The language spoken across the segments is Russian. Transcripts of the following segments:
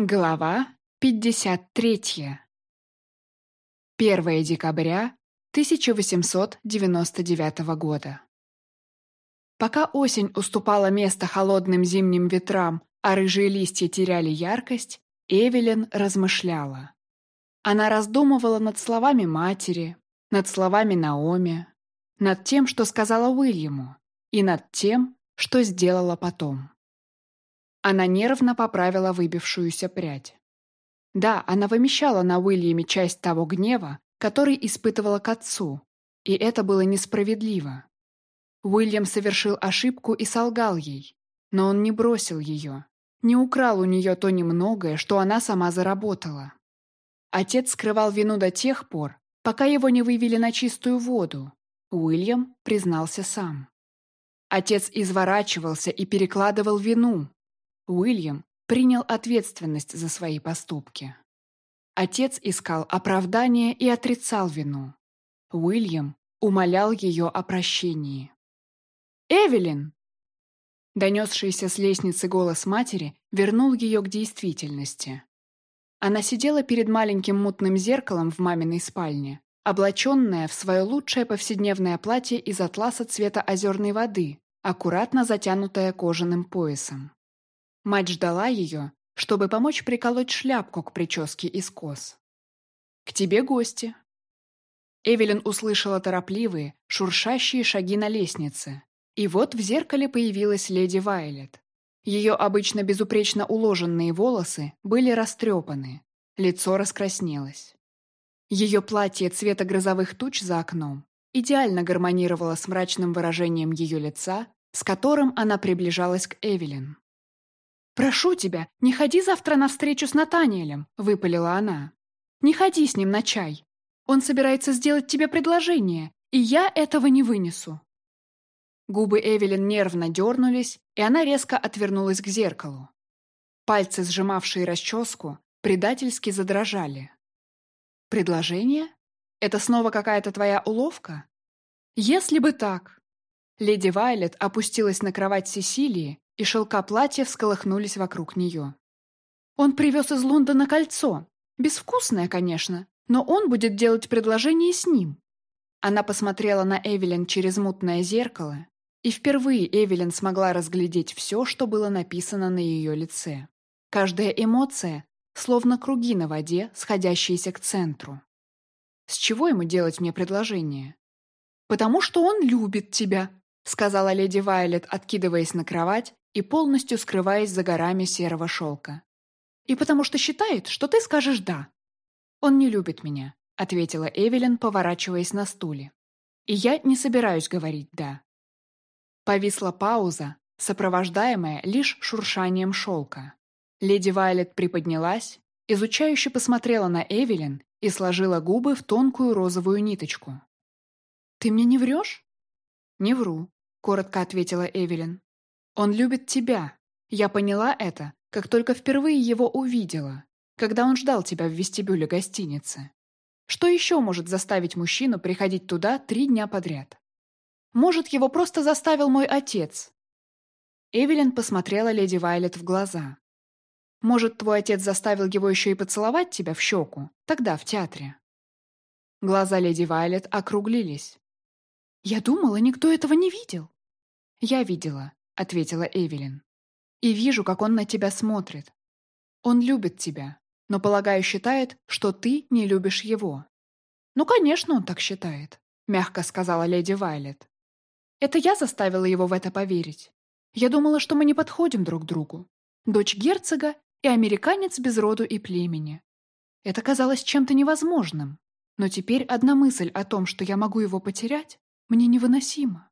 Глава 53. 1 декабря 1899 года. Пока осень уступала место холодным зимним ветрам, а рыжие листья теряли яркость, Эвелин размышляла. Она раздумывала над словами матери, над словами Наоми, над тем, что сказала Уильяму, и над тем, что сделала потом. Она нервно поправила выбившуюся прядь. Да, она вымещала на Уильяме часть того гнева, который испытывала к отцу, и это было несправедливо. Уильям совершил ошибку и солгал ей, но он не бросил ее, не украл у нее то немногое, что она сама заработала. Отец скрывал вину до тех пор, пока его не вывели на чистую воду. Уильям признался сам. Отец изворачивался и перекладывал вину, Уильям принял ответственность за свои поступки. Отец искал оправдание и отрицал вину. Уильям умолял ее о прощении. «Эвелин!» Донесшийся с лестницы голос матери вернул ее к действительности. Она сидела перед маленьким мутным зеркалом в маминой спальне, облаченная в свое лучшее повседневное платье из атласа цвета озерной воды, аккуратно затянутое кожаным поясом. Мать ждала ее, чтобы помочь приколоть шляпку к прическе из кос. «К тебе гости». Эвелин услышала торопливые, шуршащие шаги на лестнице. И вот в зеркале появилась леди Вайлет. Ее обычно безупречно уложенные волосы были растрепаны, лицо раскраснелось. Ее платье цвета грозовых туч за окном идеально гармонировало с мрачным выражением ее лица, с которым она приближалась к Эвелин. «Прошу тебя, не ходи завтра на встречу с Натаниэлем», — выпалила она. «Не ходи с ним на чай. Он собирается сделать тебе предложение, и я этого не вынесу». Губы Эвелин нервно дернулись, и она резко отвернулась к зеркалу. Пальцы, сжимавшие расческу, предательски задрожали. «Предложение? Это снова какая-то твоя уловка?» «Если бы так!» Леди Вайлет опустилась на кровать Сесилии и шелка платья всколыхнулись вокруг нее. «Он привез из Лондона кольцо. Безвкусное, конечно, но он будет делать предложение с ним». Она посмотрела на Эвелин через мутное зеркало, и впервые Эвелин смогла разглядеть все, что было написано на ее лице. Каждая эмоция, словно круги на воде, сходящиеся к центру. «С чего ему делать мне предложение?» «Потому что он любит тебя», — сказала леди Вайлет, откидываясь на кровать и полностью скрываясь за горами серого шелка. «И потому что считает, что ты скажешь «да». «Он не любит меня», — ответила Эвелин, поворачиваясь на стуле. «И я не собираюсь говорить «да». Повисла пауза, сопровождаемая лишь шуршанием шелка. Леди Вайлет приподнялась, изучающе посмотрела на Эвелин и сложила губы в тонкую розовую ниточку. «Ты мне не врешь?» «Не вру», — коротко ответила Эвелин. Он любит тебя. Я поняла это, как только впервые его увидела, когда он ждал тебя в вестибюле гостиницы. Что еще может заставить мужчину приходить туда три дня подряд? Может, его просто заставил мой отец? Эвелин посмотрела леди Вайлет в глаза. Может, твой отец заставил его еще и поцеловать тебя в щеку, тогда в театре? Глаза леди Вайлет округлились. Я думала, никто этого не видел. Я видела ответила Эвелин. «И вижу, как он на тебя смотрит. Он любит тебя, но, полагаю, считает, что ты не любишь его». «Ну, конечно, он так считает», — мягко сказала леди Вайлет. «Это я заставила его в это поверить. Я думала, что мы не подходим друг другу. Дочь герцога и американец без роду и племени. Это казалось чем-то невозможным. Но теперь одна мысль о том, что я могу его потерять, мне невыносима.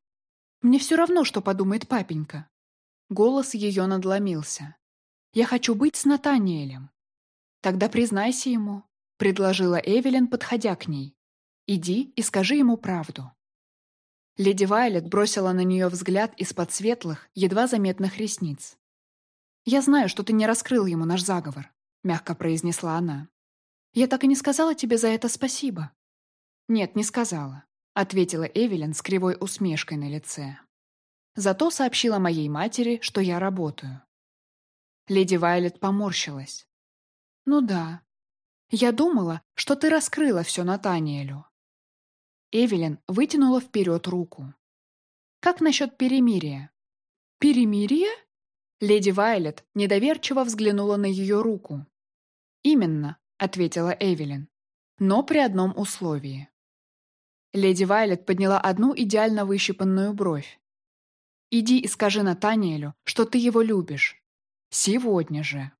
Мне все равно, что подумает папенька. Голос ее надломился. Я хочу быть с Натаниэлем. Тогда признайся ему, предложила Эвелин, подходя к ней. Иди и скажи ему правду. Леди Вайлет бросила на нее взгляд из-под светлых, едва заметных ресниц. «Я знаю, что ты не раскрыл ему наш заговор», — мягко произнесла она. «Я так и не сказала тебе за это спасибо». «Нет, не сказала ответила Эвелин с кривой усмешкой на лице. Зато сообщила моей матери, что я работаю. Леди Вайлет поморщилась. «Ну да. Я думала, что ты раскрыла все Натаниэлю». Эвелин вытянула вперед руку. «Как насчет перемирия?» «Перемирие?» Леди Вайлет недоверчиво взглянула на ее руку. «Именно», — ответила Эвелин, — «но при одном условии». Леди Вайлет подняла одну идеально выщипанную бровь. «Иди и скажи Натаниэлю, что ты его любишь. Сегодня же».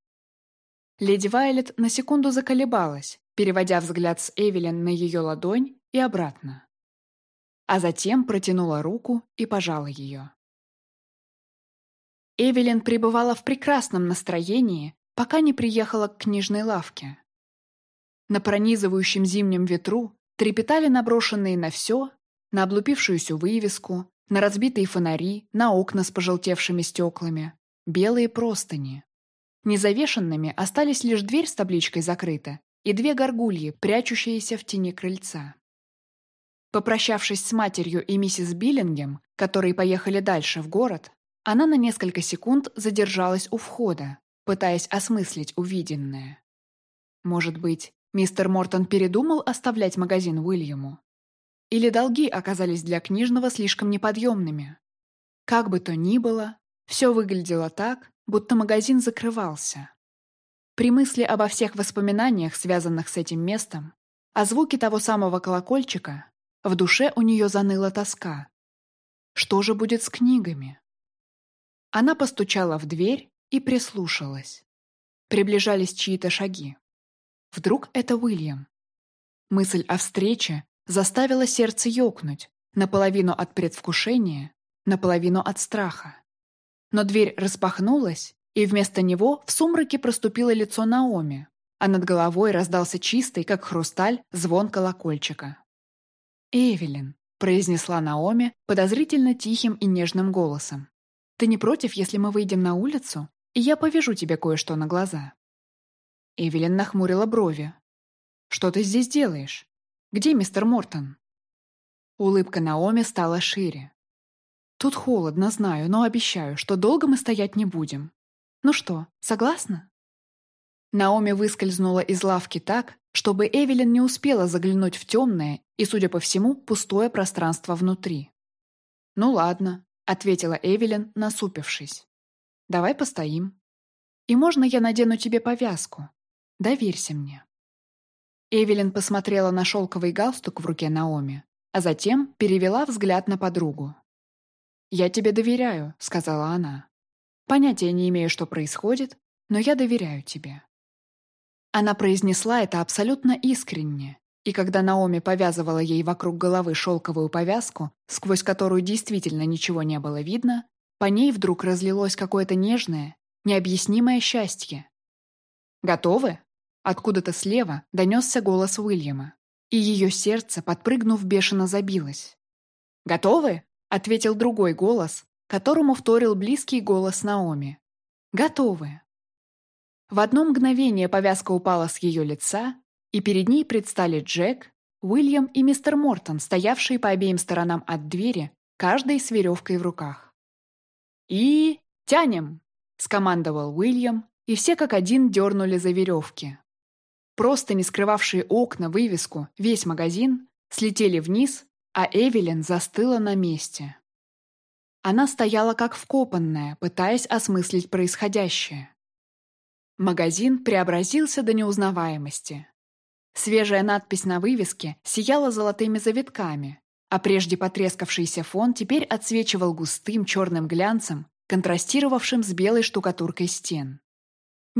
Леди Вайлет на секунду заколебалась, переводя взгляд с Эвелин на ее ладонь и обратно. А затем протянула руку и пожала ее. Эвелин пребывала в прекрасном настроении, пока не приехала к книжной лавке. На пронизывающем зимнем ветру трепетали наброшенные на все, на облупившуюся вывеску, на разбитые фонари, на окна с пожелтевшими стеклами, белые простыни. Незавешенными остались лишь дверь с табличкой закрыта и две горгульи, прячущиеся в тени крыльца. Попрощавшись с матерью и миссис Биллингем, которые поехали дальше в город, она на несколько секунд задержалась у входа, пытаясь осмыслить увиденное. Может быть, мистер Мортон передумал оставлять магазин Уильяму? Или долги оказались для книжного слишком неподъемными? Как бы то ни было, все выглядело так, будто магазин закрывался. При мысли обо всех воспоминаниях, связанных с этим местом, о звуке того самого колокольчика, в душе у нее заныла тоска. Что же будет с книгами? Она постучала в дверь и прислушалась. Приближались чьи-то шаги. Вдруг это Уильям? Мысль о встрече заставила сердце ёкнуть, наполовину от предвкушения, наполовину от страха. Но дверь распахнулась, и вместо него в сумраке проступило лицо Наоми, а над головой раздался чистый, как хрусталь, звон колокольчика. «Эвелин», — произнесла Наоми подозрительно тихим и нежным голосом, «ты не против, если мы выйдем на улицу, и я повяжу тебе кое-что на глаза?» Эвелин нахмурила брови. «Что ты здесь делаешь? Где мистер Мортон?» Улыбка Наоми стала шире. Тут холодно, знаю, но обещаю, что долго мы стоять не будем. Ну что, согласна? Наоми выскользнула из лавки так, чтобы Эвелин не успела заглянуть в темное и, судя по всему, пустое пространство внутри. «Ну ладно», — ответила Эвелин, насупившись. «Давай постоим. И можно я надену тебе повязку? Доверься мне». Эвелин посмотрела на шелковый галстук в руке Наоми, а затем перевела взгляд на подругу. «Я тебе доверяю», — сказала она. «Понятия не имею, что происходит, но я доверяю тебе». Она произнесла это абсолютно искренне, и когда Наоми повязывала ей вокруг головы шелковую повязку, сквозь которую действительно ничего не было видно, по ней вдруг разлилось какое-то нежное, необъяснимое счастье. «Готовы?» Откуда-то слева донесся голос Уильяма, и ее сердце, подпрыгнув, бешено забилось. «Готовы?» — ответил другой голос, которому вторил близкий голос Наоми. «Готовы». В одно мгновение повязка упала с ее лица, и перед ней предстали Джек, Уильям и мистер Мортон, стоявшие по обеим сторонам от двери, каждый с веревкой в руках. «И... тянем!» — скомандовал Уильям, и все как один дернули за веревки. Просто не скрывавшие окна, вывеску, весь магазин, слетели вниз а Эвелин застыла на месте. Она стояла как вкопанная, пытаясь осмыслить происходящее. Магазин преобразился до неузнаваемости. Свежая надпись на вывеске сияла золотыми завитками, а прежде потрескавшийся фон теперь отсвечивал густым черным глянцем, контрастировавшим с белой штукатуркой стен.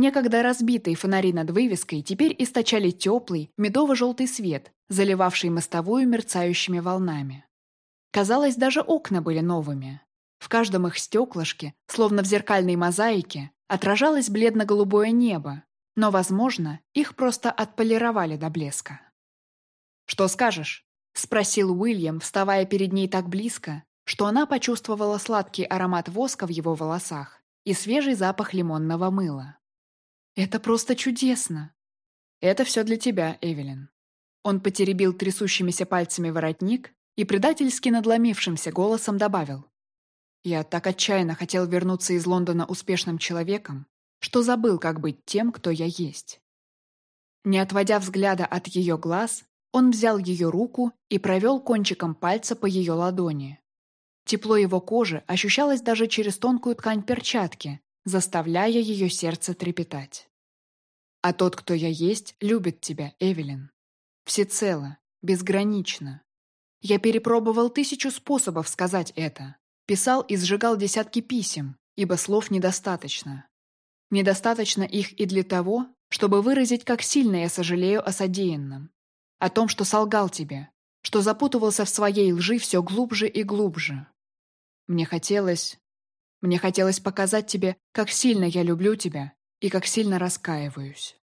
Некогда разбитые фонари над вывеской теперь источали теплый, медово-желтый свет, заливавший мостовую мерцающими волнами. Казалось, даже окна были новыми. В каждом их стеклышке, словно в зеркальной мозаике, отражалось бледно-голубое небо, но, возможно, их просто отполировали до блеска. «Что скажешь?» — спросил Уильям, вставая перед ней так близко, что она почувствовала сладкий аромат воска в его волосах и свежий запах лимонного мыла. «Это просто чудесно!» «Это все для тебя, Эвелин». Он потеребил трясущимися пальцами воротник и предательски надломившимся голосом добавил. «Я так отчаянно хотел вернуться из Лондона успешным человеком, что забыл, как быть тем, кто я есть. Не отводя взгляда от ее глаз, он взял ее руку и провел кончиком пальца по ее ладони. Тепло его кожи ощущалось даже через тонкую ткань перчатки, заставляя ее сердце трепетать. «А тот, кто я есть, любит тебя, Эвелин. Всецело, безгранично. Я перепробовал тысячу способов сказать это. Писал и сжигал десятки писем, ибо слов недостаточно. Недостаточно их и для того, чтобы выразить, как сильно я сожалею о содеянном. О том, что солгал тебе, что запутывался в своей лжи все глубже и глубже. Мне хотелось... Мне хотелось показать тебе, как сильно я люблю тебя и как сильно раскаиваюсь.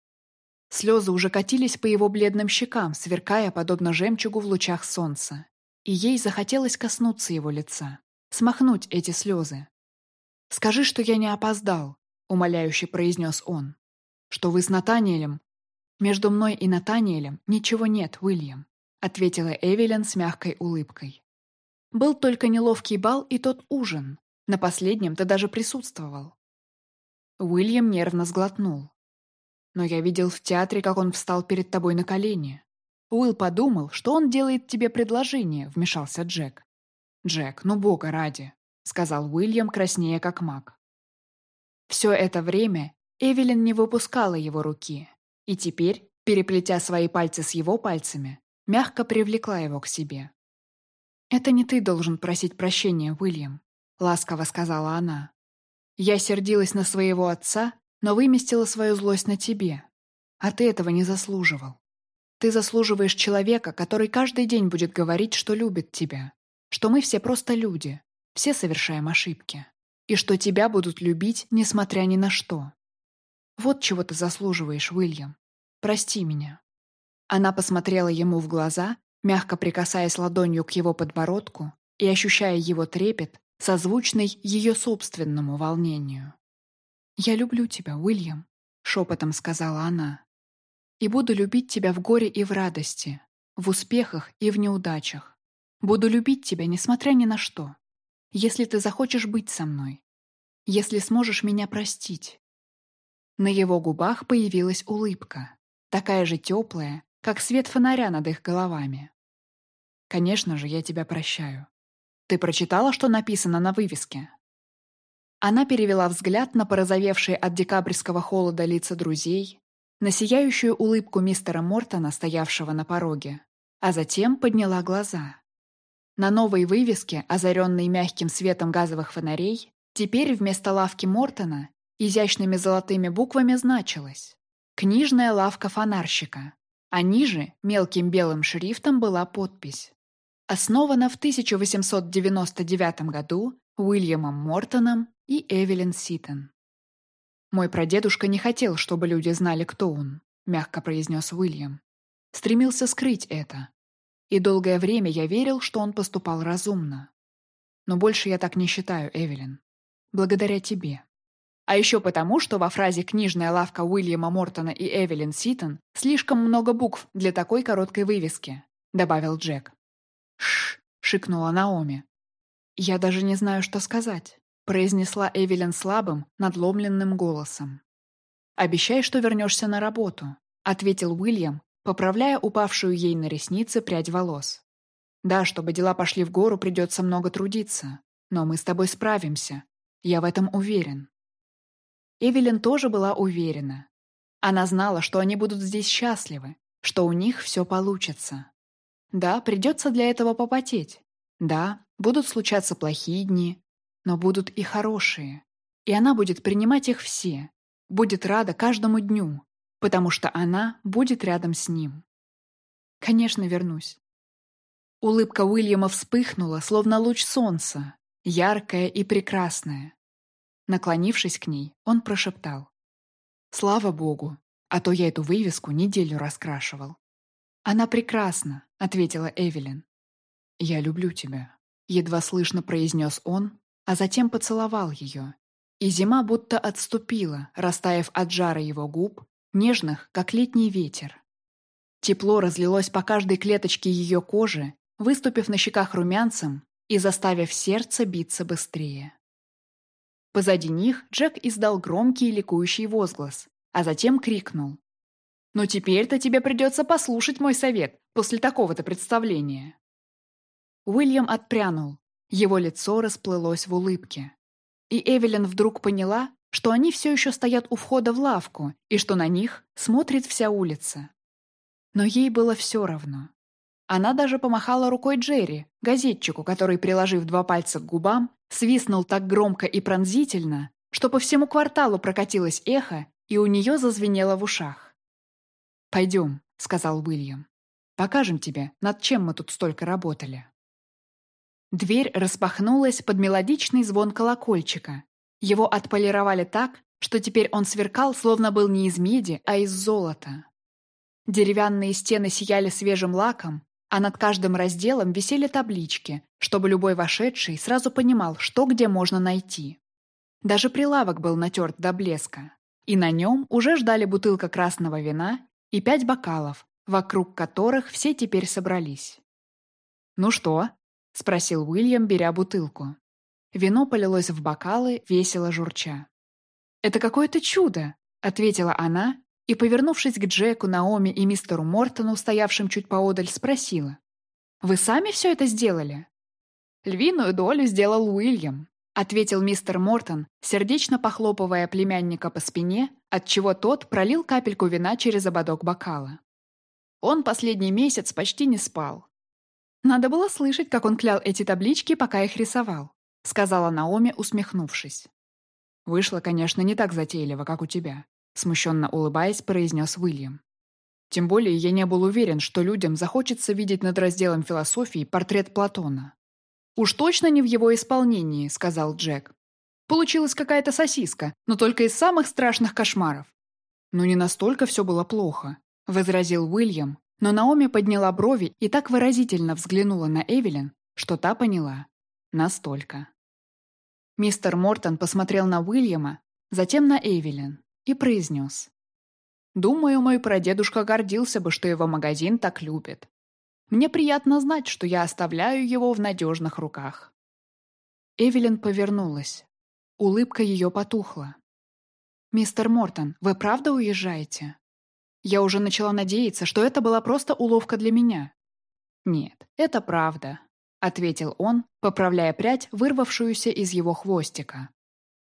Слезы уже катились по его бледным щекам, сверкая, подобно жемчугу в лучах солнца. И ей захотелось коснуться его лица, смахнуть эти слезы. «Скажи, что я не опоздал», — умоляюще произнес он. «Что вы с Натаниэлем?» «Между мной и Натаниэлем ничего нет, Уильям», — ответила Эвелин с мягкой улыбкой. «Был только неловкий бал и тот ужин. На последнем ты даже присутствовал». Уильям нервно сглотнул. Но я видел в театре, как он встал перед тобой на колени. Уилл подумал, что он делает тебе предложение, вмешался Джек. Джек, ну бога ради, сказал Уильям, краснея как маг. Все это время Эвелин не выпускала его руки, и теперь, переплетя свои пальцы с его пальцами, мягко привлекла его к себе. «Это не ты должен просить прощения, Уильям», — ласково сказала она. «Я сердилась на своего отца но выместила свою злость на тебе. А ты этого не заслуживал. Ты заслуживаешь человека, который каждый день будет говорить, что любит тебя, что мы все просто люди, все совершаем ошибки, и что тебя будут любить, несмотря ни на что. Вот чего ты заслуживаешь, Уильям. Прости меня». Она посмотрела ему в глаза, мягко прикасаясь ладонью к его подбородку и ощущая его трепет, созвучный ее собственному волнению. «Я люблю тебя, Уильям», — шепотом сказала она. «И буду любить тебя в горе и в радости, в успехах и в неудачах. Буду любить тебя, несмотря ни на что. Если ты захочешь быть со мной. Если сможешь меня простить». На его губах появилась улыбка, такая же теплая, как свет фонаря над их головами. «Конечно же, я тебя прощаю. Ты прочитала, что написано на вывеске?» Она перевела взгляд на порозовевшие от декабрьского холода лица друзей, на сияющую улыбку мистера Мортона, стоявшего на пороге, а затем подняла глаза. На новой вывеске, озаренной мягким светом газовых фонарей, теперь вместо лавки Мортона изящными золотыми буквами значилось «Книжная лавка фонарщика», а ниже мелким белым шрифтом была подпись «Основана в 1899 году Уильямом Мортоном и Эвелин Ситон. «Мой прадедушка не хотел, чтобы люди знали, кто он», — мягко произнес Уильям. Стремился скрыть это. И долгое время я верил, что он поступал разумно. Но больше я так не считаю, Эвелин. Благодаря тебе. А еще потому, что во фразе «книжная лавка Уильяма Мортона и Эвелин Ситон» слишком много букв для такой короткой вывески, добавил Джек. «Шш!» — шикнула Наоми. «Я даже не знаю, что сказать» произнесла Эвелин слабым, надломленным голосом. «Обещай, что вернешься на работу», — ответил Уильям, поправляя упавшую ей на ресницы прядь волос. «Да, чтобы дела пошли в гору, придется много трудиться, но мы с тобой справимся. Я в этом уверен». Эвелин тоже была уверена. Она знала, что они будут здесь счастливы, что у них все получится. Да, придется для этого попотеть. Да, будут случаться плохие дни, но будут и хорошие. И она будет принимать их все, будет рада каждому дню, потому что она будет рядом с ним. Конечно, вернусь. Улыбка Уильяма вспыхнула, словно луч солнца, яркая и прекрасная. Наклонившись к ней, он прошептал. «Слава Богу, а то я эту вывеску неделю раскрашивал». «Она прекрасна», — ответила Эвелин. «Я люблю тебя», — едва слышно произнес он, а затем поцеловал ее. И зима будто отступила, растаяв от жара его губ, нежных, как летний ветер. Тепло разлилось по каждой клеточке ее кожи, выступив на щеках румянцем и заставив сердце биться быстрее. Позади них Джек издал громкий ликующий возглас, а затем крикнул. Но теперь-то тебе придется послушать мой совет после такого-то представления». Уильям отпрянул. Его лицо расплылось в улыбке. И Эвелин вдруг поняла, что они все еще стоят у входа в лавку и что на них смотрит вся улица. Но ей было все равно. Она даже помахала рукой Джерри, газетчику, который, приложив два пальца к губам, свистнул так громко и пронзительно, что по всему кварталу прокатилось эхо, и у нее зазвенело в ушах. «Пойдем», — сказал Уильям. «Покажем тебе, над чем мы тут столько работали». Дверь распахнулась под мелодичный звон колокольчика. Его отполировали так, что теперь он сверкал, словно был не из меди, а из золота. Деревянные стены сияли свежим лаком, а над каждым разделом висели таблички, чтобы любой вошедший сразу понимал, что где можно найти. Даже прилавок был натерт до блеска, и на нем уже ждали бутылка красного вина и пять бокалов, вокруг которых все теперь собрались. «Ну что?» — спросил Уильям, беря бутылку. Вино полилось в бокалы, весело журча. «Это какое-то чудо!» — ответила она и, повернувшись к Джеку, Наоми и мистеру Мортону, стоявшим чуть поодаль, спросила. «Вы сами все это сделали?» «Львиную долю сделал Уильям», — ответил мистер Мортон, сердечно похлопывая племянника по спине, отчего тот пролил капельку вина через ободок бокала. Он последний месяц почти не спал. Надо было слышать, как он клял эти таблички, пока их рисовал, сказала Наоми, усмехнувшись. Вышло, конечно, не так затейливо, как у тебя. Смущенно улыбаясь, произнес Уильям. Тем более я не был уверен, что людям захочется видеть над разделом философии портрет Платона. «Уж точно не в его исполнении», — сказал Джек. «Получилась какая-то сосиска, но только из самых страшных кошмаров». «Ну не настолько все было плохо», — возразил Уильям, но Наоми подняла брови и так выразительно взглянула на Эвелин, что та поняла. Настолько. Мистер Мортон посмотрел на Уильяма, затем на Эвелин и произнес. «Думаю, мой прадедушка гордился бы, что его магазин так любит. Мне приятно знать, что я оставляю его в надежных руках». Эвелин повернулась. Улыбка ее потухла. «Мистер Мортон, вы правда уезжаете?» Я уже начала надеяться, что это была просто уловка для меня. «Нет, это правда», — ответил он, поправляя прядь, вырвавшуюся из его хвостика.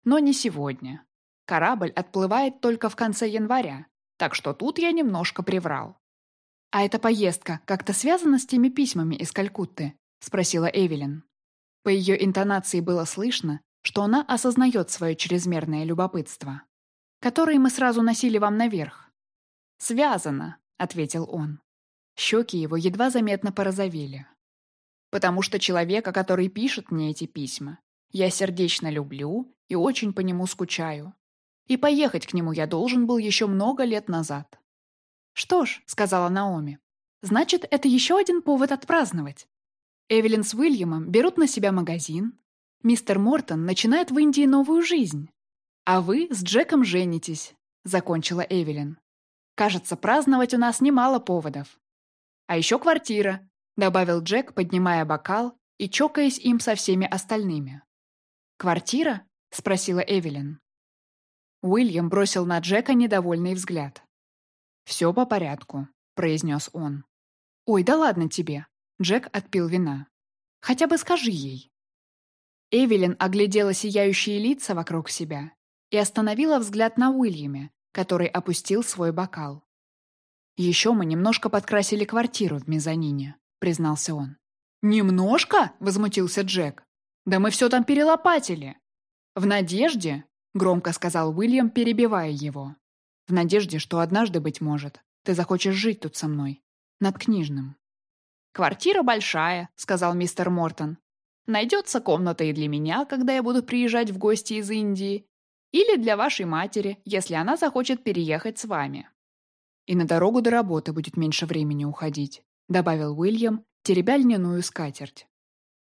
«Но не сегодня. Корабль отплывает только в конце января, так что тут я немножко приврал. «А эта поездка как-то связана с теми письмами из Калькутты?» — спросила Эвелин. По ее интонации было слышно, что она осознает свое чрезмерное любопытство. «Которые мы сразу носили вам наверх». «Связано», — ответил он. Щеки его едва заметно порозовели. «Потому что человека, который пишет мне эти письма, я сердечно люблю и очень по нему скучаю. И поехать к нему я должен был еще много лет назад. «Что ж», — сказала Наоми, — «значит, это еще один повод отпраздновать. Эвелин с Уильямом берут на себя магазин, мистер Мортон начинает в Индии новую жизнь, а вы с Джеком женитесь», — закончила Эвелин. «Кажется, праздновать у нас немало поводов». «А еще квартира», — добавил Джек, поднимая бокал и чокаясь им со всеми остальными. «Квартира?» — спросила Эвелин. Уильям бросил на Джека недовольный взгляд. «Все по порядку», — произнес он. «Ой, да ладно тебе!» Джек отпил вина. «Хотя бы скажи ей». Эвелин оглядела сияющие лица вокруг себя и остановила взгляд на Уильяме, который опустил свой бокал. «Еще мы немножко подкрасили квартиру в мезонине», — признался он. «Немножко?» — возмутился Джек. «Да мы все там перелопатили». «В надежде, Громко сказал Уильям, перебивая его. В надежде, что однажды, быть может, ты захочешь жить тут со мной. Над книжным. «Квартира большая», — сказал мистер Мортон. «Найдется комната и для меня, когда я буду приезжать в гости из Индии. Или для вашей матери, если она захочет переехать с вами». «И на дорогу до работы будет меньше времени уходить», — добавил Уильям, теребя льняную скатерть.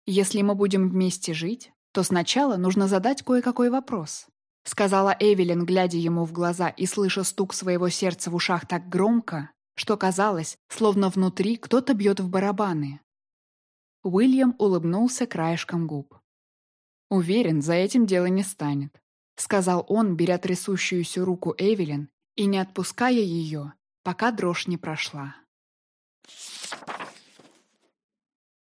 «Если мы будем вместе жить, то сначала нужно задать кое-какой вопрос сказала Эвелин, глядя ему в глаза и слыша стук своего сердца в ушах так громко, что казалось, словно внутри кто-то бьет в барабаны. Уильям улыбнулся краешком губ. «Уверен, за этим дело не станет», — сказал он, беря трясущуюся руку Эвелин и не отпуская ее, пока дрожь не прошла.